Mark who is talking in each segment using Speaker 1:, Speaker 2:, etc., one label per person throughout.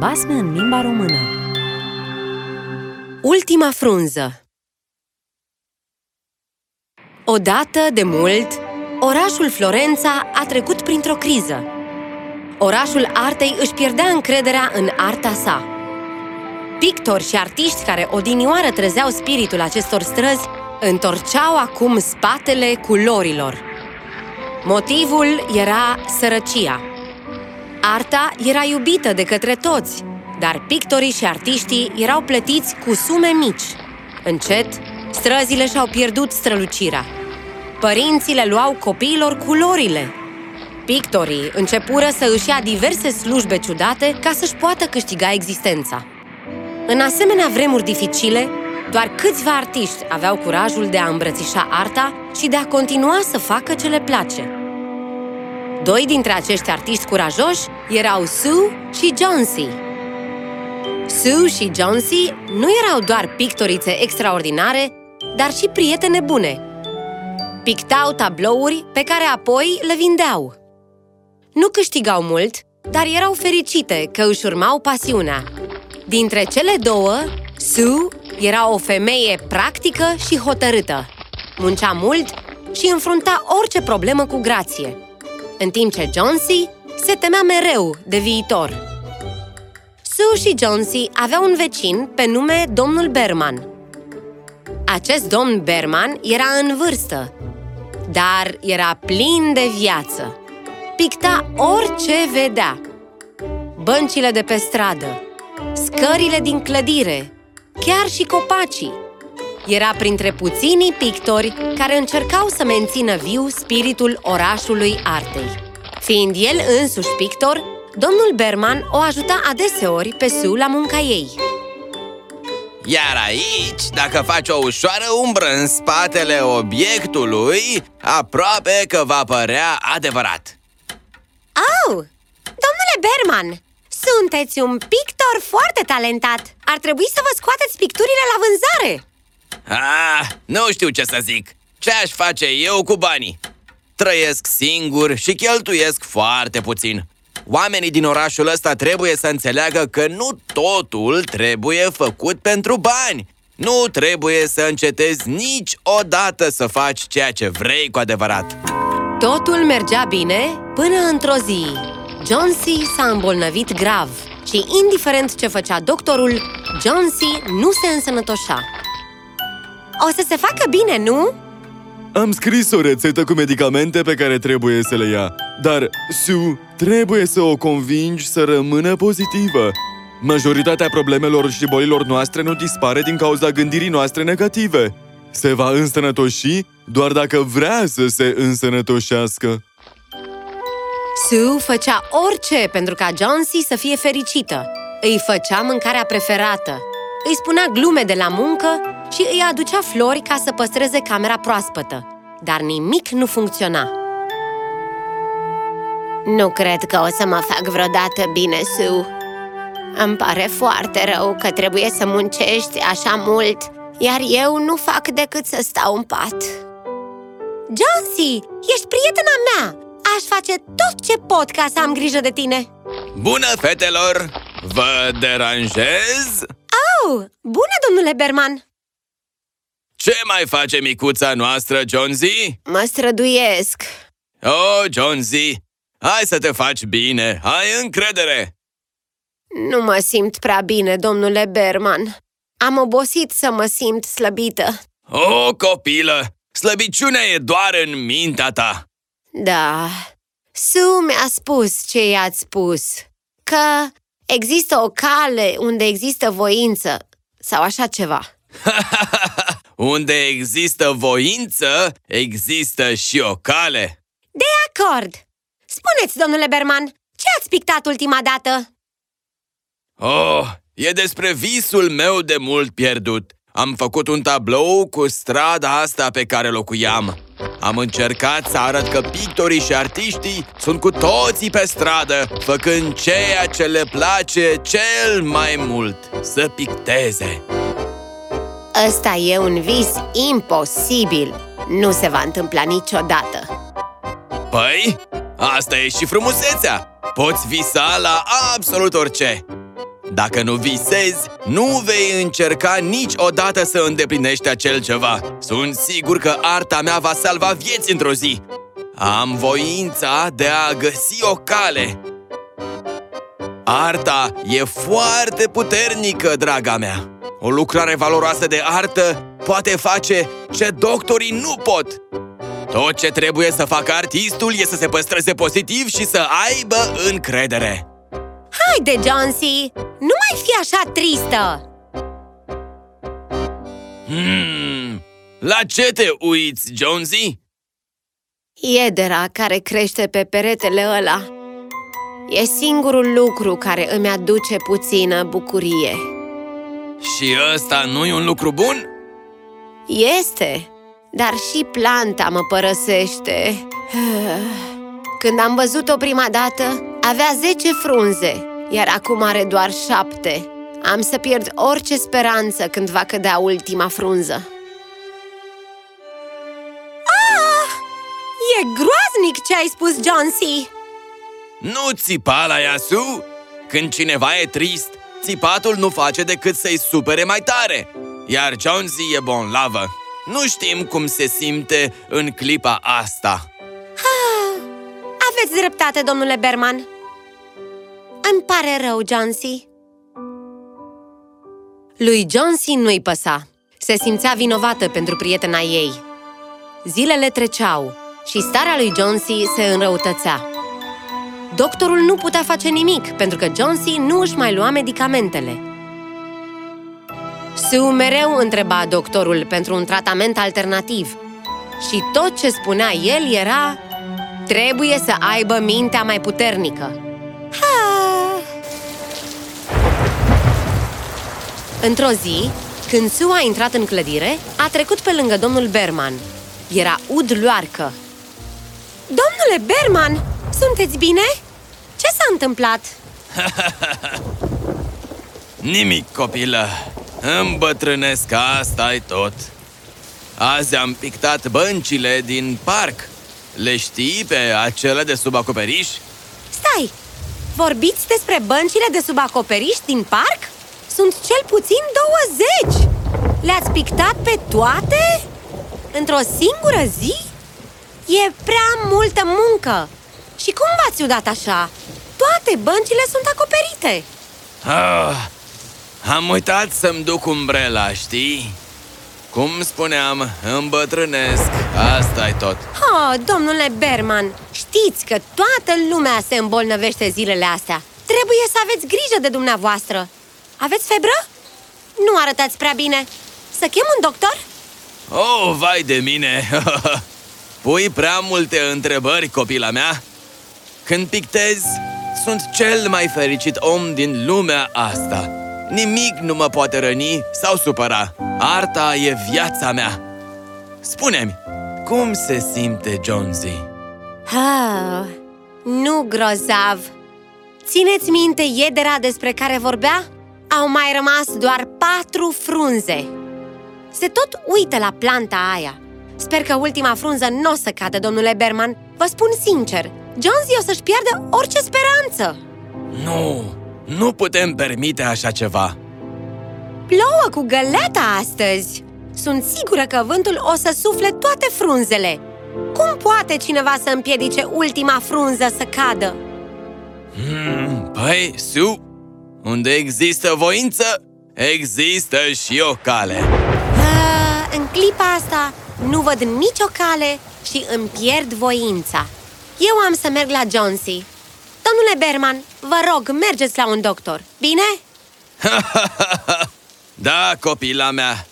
Speaker 1: basme în limba română
Speaker 2: Ultima frunză Odată, de mult, orașul Florența a trecut printr-o criză. Orașul artei își pierdea încrederea în arta sa. Pictori și artiști care odinioară trezeau spiritul acestor străzi întorceau acum spatele culorilor. Motivul era sărăcia. Arta era iubită de către toți, dar pictorii și artiștii erau plătiți cu sume mici. Încet, străzile și-au pierdut strălucirea. Părinții le luau copiilor culorile. Pictorii începură să își ia diverse slujbe ciudate ca să-și poată câștiga existența. În asemenea vremuri dificile, doar câțiva artiști aveau curajul de a îmbrățișa arta și de a continua să facă ce le place. Doi dintre acești artiști curajoși erau Sue și Johnsy. Sue și Johnsy nu erau doar pictorițe extraordinare, dar și prietene bune. Pictau tablouri pe care apoi le vindeau. Nu câștigau mult, dar erau fericite că își urmau pasiunea. Dintre cele două, Sue era o femeie practică și hotărâtă. Muncea mult și înfrunta orice problemă cu grație, în timp ce Johnsy se temea mereu de viitor. Sue și Johnsy aveau un vecin pe nume domnul Berman. Acest domn Berman era în vârstă, dar era plin de viață. Picta orice vedea. Băncile de pe stradă, scările din clădire, chiar și copacii. Era printre puținii pictori care încercau să mențină viu spiritul orașului artei. Fiind el însuși pictor, domnul Berman o ajuta adeseori pe Sue la munca ei.
Speaker 3: Iar aici, dacă faci o ușoară umbră în spatele obiectului, aproape că va părea adevărat
Speaker 2: Oh, domnule Berman, sunteți un pictor foarte talentat! Ar trebui să vă scoateți picturile la vânzare!
Speaker 3: Ah, nu știu ce să zic. Ce aș face eu cu banii? Trăiesc singur și cheltuiesc foarte puțin. Oamenii din orașul ăsta trebuie să înțeleagă că nu totul trebuie făcut pentru bani. Nu trebuie să încetezi niciodată să faci ceea ce vrei cu adevărat.
Speaker 2: Totul mergea bine până într-o zi. Johnsy s-a îmbolnăvit grav și indiferent ce făcea doctorul, Johnsy nu se însănătoșa O să se facă bine, nu?
Speaker 4: Am scris o rețetă cu medicamente pe care trebuie să le ia. Dar, Sue, trebuie să o convingi să rămână pozitivă. Majoritatea problemelor și bolilor noastre nu dispare din cauza gândirii noastre negative. Se va însănătoși doar dacă vrea să se însănătoșească.
Speaker 2: Sue făcea orice pentru ca Johnsy să fie fericită. Îi făcea mâncarea preferată. Îi spunea glume de la muncă și îi aducea flori ca să păstreze camera proaspătă Dar nimic nu funcționa Nu cred că o să mă fac vreodată bine, Sue Îmi pare foarte rău că trebuie să muncești așa mult Iar eu nu fac decât să stau în pat Johnsy, ești prietena mea! Aș face tot ce pot ca să am grijă de tine
Speaker 3: Bună, fetelor! Vă deranjez?
Speaker 2: Oh, bună, domnule Berman!
Speaker 3: Ce mai face micuța noastră, Jonesy?
Speaker 2: Mă străduiesc.
Speaker 3: Oh, Jonesy, hai să te faci bine, ai încredere!
Speaker 2: Nu mă simt prea bine, domnule Berman. Am obosit să mă simt slăbită.
Speaker 3: Oh, copilă, slăbiciunea e doar în mintea ta.
Speaker 2: Da, Sue mi-a spus ce i-ați spus Că există o cale unde există voință Sau așa ceva
Speaker 3: Unde există voință, există și o cale
Speaker 2: De acord! Spuneți, domnule Berman, ce ați pictat ultima dată?
Speaker 3: Oh, e despre visul meu de mult pierdut Am făcut un tablou cu strada asta pe care locuiam Am încercat să arăt că pictorii și artiștii sunt cu toții pe stradă Făcând ceea ce le place cel mai mult Să picteze
Speaker 2: Ăsta e un vis imposibil Nu se va întâmpla niciodată
Speaker 3: Păi, asta e și frumusețea Poți visa la absolut orice Dacă nu visezi, nu vei încerca niciodată să îndeplinești acel ceva. Sunt sigur că arta mea va salva vieți într-o zi. Am voința de a găsi o cale. Arta e foarte puternică, draga mea. O lucrare valoroasă de artă poate face ce doctorii nu pot. Tot ce trebuie să facă artistul e să se păstreze pozitiv și să aibă încredere.
Speaker 2: Haide, Johnsy! Nu mai fi așa tristă!
Speaker 3: Hmm, la ce te uiți, Jonesy?
Speaker 2: Iedera care crește pe peretele ăla E singurul lucru care îmi aduce puțină bucurie
Speaker 3: Și ăsta nu-i un lucru bun?
Speaker 2: Este, dar și planta mă părăsește Când am văzut-o prima dată, avea 10 frunze, iar acum are doar 7 Am să pierd orice speranță când va cădea ultima frunză Ah! E groaznic ce ai spus, Johnsy!
Speaker 3: Nu țipa la Yasu! Când cineva e trist, țipatul nu face decât să-i supere mai tare. Iar Jonesy e bon lavă Nu știm cum se simte în clipa asta.
Speaker 2: Ah, aveți dreptate, domnule Berman. Îmi pare rău, Johnsy Lui Johnsy nu-i păsa. Se simțea vinovată pentru prietena ei. Zilele treceau și starea lui Johnsy se înrăutățea Doctorul nu putea face nimic pentru că Johnsy nu își mai lua medicamentele. Sue mereu întreba doctorul pentru un tratament alternativ. Și tot ce spunea el era Trebuie să aibă mintea mai puternică. Ha! Într-o zi, când Sue a intrat în clădire, a trecut pe lângă domnul Berman. Era ud luarcă. Domnule Berman, sunteți bine? Ce s-a întâmplat?
Speaker 3: Nimic, copilă Îmbătrânesc, asta e tot Azi am pictat băncile din parc Le știi pe acele de sub acoperiș?
Speaker 2: Stai! Vorbiți despre băncile de sub acoperiș din parc? Sunt cel puțin 20! Le-ați pictat pe toate? Într-o singură zi? E prea multă muncă! Și cum v-ați udat așa? Toate băncile sunt acoperite!
Speaker 3: Ah, am uitat să-mi duc umbrela, știi? Cum spuneam, îmbătrânesc, asta e tot
Speaker 2: Oh, domnule Berman, știți că toată lumea se îmbolnăvește zilele astea Trebuie să aveți grijă de dumneavoastră Aveți febră? Nu arătați prea bine Să chem un doctor?
Speaker 3: Oh, vai de mine! Pui prea multe întrebări, copila mea Când pictezi, sunt cel mai fericit om din lumea asta. Nimic nu mă poate răni sau supăra. Arta e viața mea. Spune-mi, cum se simte Jonesy?
Speaker 2: Oh, nu grozav. Țineți minte iedera despre care vorbea? Au mai rămas doar patru frunze. Se tot uită la planta aia. Sper că ultima frunză nu o să cadă, domnule Berman. Vă spun sincer, Jonesy o să-și piardă orice speranță.
Speaker 3: Nu, nu putem permite așa ceva.
Speaker 2: Plouă cu găleata astăzi. Sunt sigură că vântul o să sufle toate frunzele. Cum poate cineva să împiedice ultima frunză să cadă?
Speaker 3: hmm, Păi, Sue, unde există voință, există și o cale.
Speaker 2: Ah, în clipa asta nu văd nicio cale și îmi pierd voința Eu am să merg la Jonesy. Domnule Berman, vă rog, mergeți la un doctor, bine?
Speaker 3: Da, copila mea.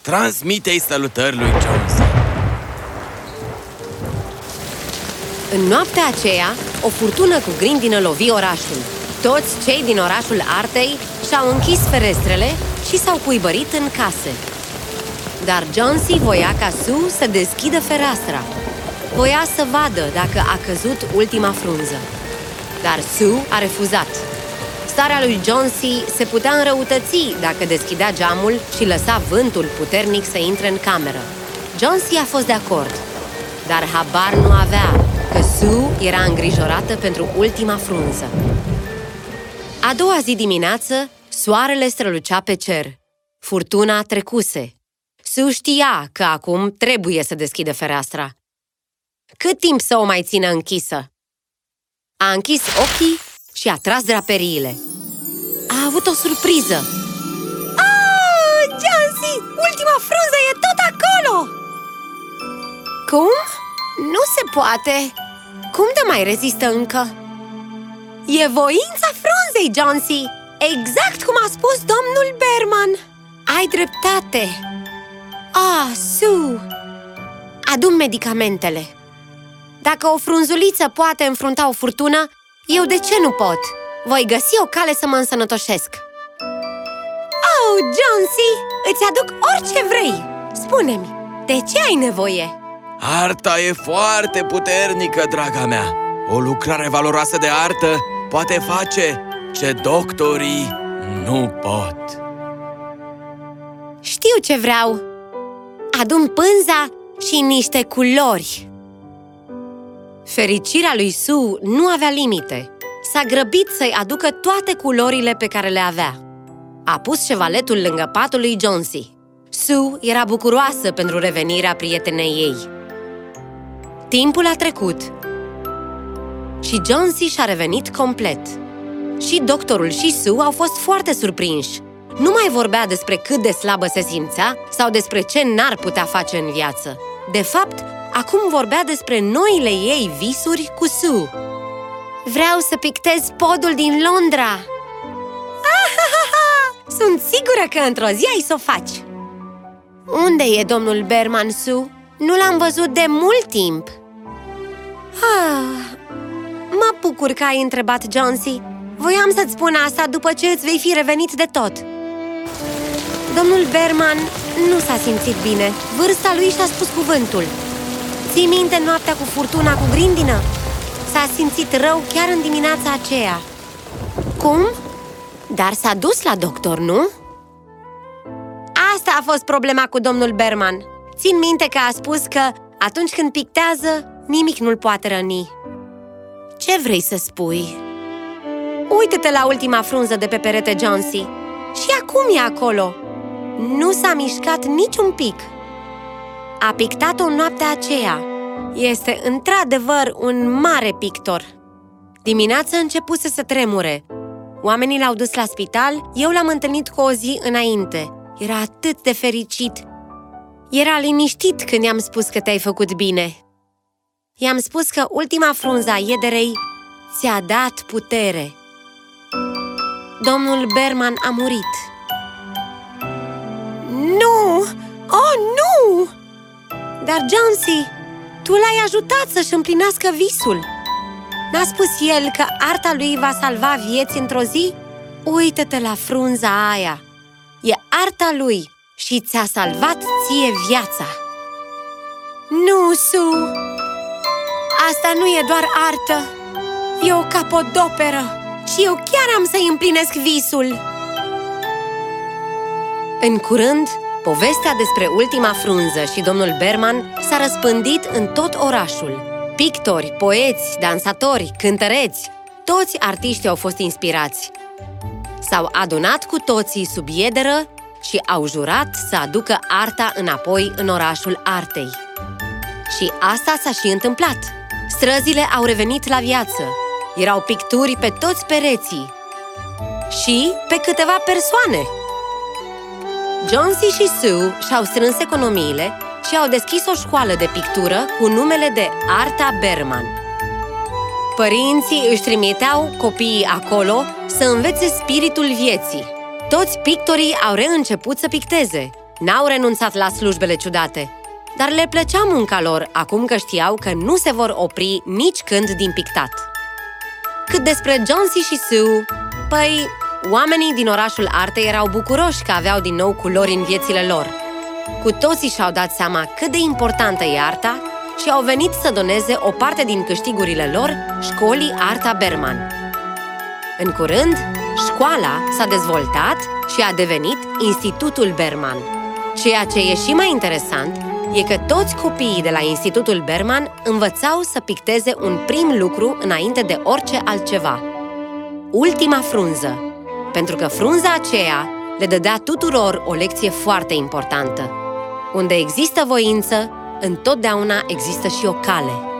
Speaker 3: Transmite-i salutări lui Jones
Speaker 2: În noaptea aceea, o furtună cu grindină lovi orașul. Toți cei din orașul Artei și-au închis ferestrele și s-au cuibărit în case. Dar Jonesy voia ca Sue să deschidă fereastra Voia să vadă dacă a căzut ultima frunză Dar Sue a refuzat Starea lui Jonesy se putea înrăutăți dacă deschidea geamul și lăsa vântul puternic să intre în cameră. Jonesy a fost de acord, dar habar nu avea că Sue era îngrijorată pentru ultima frunză. A doua zi dimineață,
Speaker 5: Soarele strălucea pe cer. Furtuna trecuse. Sue știa că acum trebuie să deschidă fereastra. Cât timp să o mai țină închisă? A închis ochii și a tras draperiile. A avut o surpriză.
Speaker 2: Oh, Jansi! Ultima frunză e tot acolo!
Speaker 5: Cum? Nu se poate! Cum te mai rezistă încă?
Speaker 2: E voința frunzei, Johnsy! Exact cum a spus domnul Berman!
Speaker 5: Ai dreptate! Ah, Sue! Adun medicamentele! Dacă o frunzuliță poate înfrunta o furtună, eu de ce nu pot? Voi găsi o cale să mă însănătoșesc!
Speaker 2: Oh, Johnsy! Îți aduc orice vrei! Spune-mi, de ce ai nevoie?
Speaker 3: Arta e foarte puternică, draga mea! O lucrare valoroasă de artă poate face ce doctorii nu pot!
Speaker 5: Știu ce vreau! Adun pânza și niște culori! Fericirea lui Sue nu avea limite. S-a grăbit să-i aducă toate culorile pe care le avea. A pus șevaletul lângă patul lui Jonesy. Sue era bucuroasă pentru revenirea prietenei ei. Timpul a trecut și Jonesy și-a revenit complet. Și doctorul și Sue au fost foarte surprinși. Nu mai vorbea despre cât de slabă se simțea sau despre ce n-ar putea face în viață. De fapt, acum vorbea despre noile ei visuri cu Sue. Vreau să pictez podul din Londra!
Speaker 2: Sunt sigură că într-o zi ai să o faci!
Speaker 5: Unde e domnul Berman, Sue? Nu l-am văzut de mult timp!
Speaker 2: Ah, mă bucur că ai întrebat, Jonesy! Voiam să-ți spun asta după ce îți vei fi revenit de tot! Domnul Berman nu s-a simțit bine. Vârsta lui și-a spus cuvântul. Ții minte noaptea cu furtuna cu grindină? S-a simțit rău chiar în dimineața aceea.
Speaker 5: Cum? Dar s-a dus la doctor, nu?
Speaker 2: Asta a fost problema cu domnul Berman. Țin minte că a spus că atunci când pictează, nimic nu-l poate răni.
Speaker 5: Ce vrei să spui?
Speaker 2: Uită-te la ultima frunză de pe perete, Johnsy. Și acum e acolo. Nu s-a mișcat niciun pic. A pictat-o noaptea aceea. Este într-adevăr un mare pictor. Dimineața începuse să tremure. Oamenii l-au dus la spital, eu l-am întâlnit cu o zi înainte. Era atât de fericit. Era liniștit când i-am spus că te-ai făcut bine. I-am spus că ultima frunză a iederei ți-a dat putere. Domnul Berman a murit. Nu! Oh, nu! Dar, Jonesy, tu l-ai ajutat să-și împlinească visul. N-a spus el că arta lui va salva vieți într-o zi? Uită-te la frunza aia! E arta lui și ți-a salvat ție viața! Nu, Su! Asta nu e doar artă! E o capodoperă! Și eu chiar am să-i împlinesc visul! În curând, povestea despre ultima frunză și domnul Berman s-a răspândit în tot orașul. Pictori, poeți, dansatori, cântăreți, toți artiștii au fost inspirați. S-au adunat cu toții sub iederă și au jurat să aducă arta înapoi în orașul artei. Și asta s-a și întâmplat. Străzile au revenit la viață. Erau picturi pe toți pereții și pe câteva persoane. Jonesy și Sue și-au strâns economiile și au deschis o școală de pictură cu numele de Arta Berman. Părinții își trimiteau copiii acolo să învețe spiritul vieții. Toți pictorii au reînceput să picteze. N-au renunțat la slujbele ciudate. Dar le plăcea munca lor, acum că știau că nu se vor opri nici când din pictat. Cât despre Jonesy și Sue, păi, oamenii din orașul artei erau bucuroși că aveau din nou culori în viețile lor. Cu toții și-au dat seama cât de importantă e arta și au venit să doneze o parte din câștigurile lor școlii Arta Berman. În curând, școala s-a dezvoltat și a devenit Institutul Berman. Ceea ce e și mai interesant e că toți copiii de la Institutul Berman învățau să picteze un prim lucru înainte de orice altceva. Ultima frunză. Pentru că frunza aceea le dădea tuturor o lecție foarte importantă. Unde există voință, întotdeauna există și o cale.